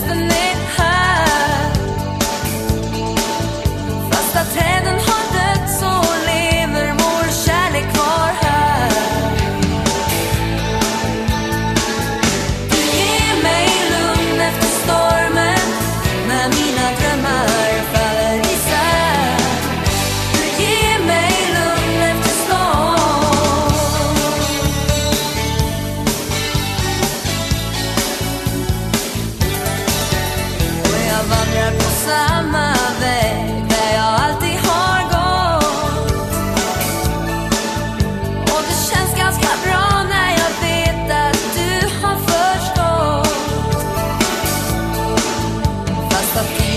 lost in. samma väg där jag alltid har gått. Och det känns ganska bra när jag vet att du har förstått. Fast att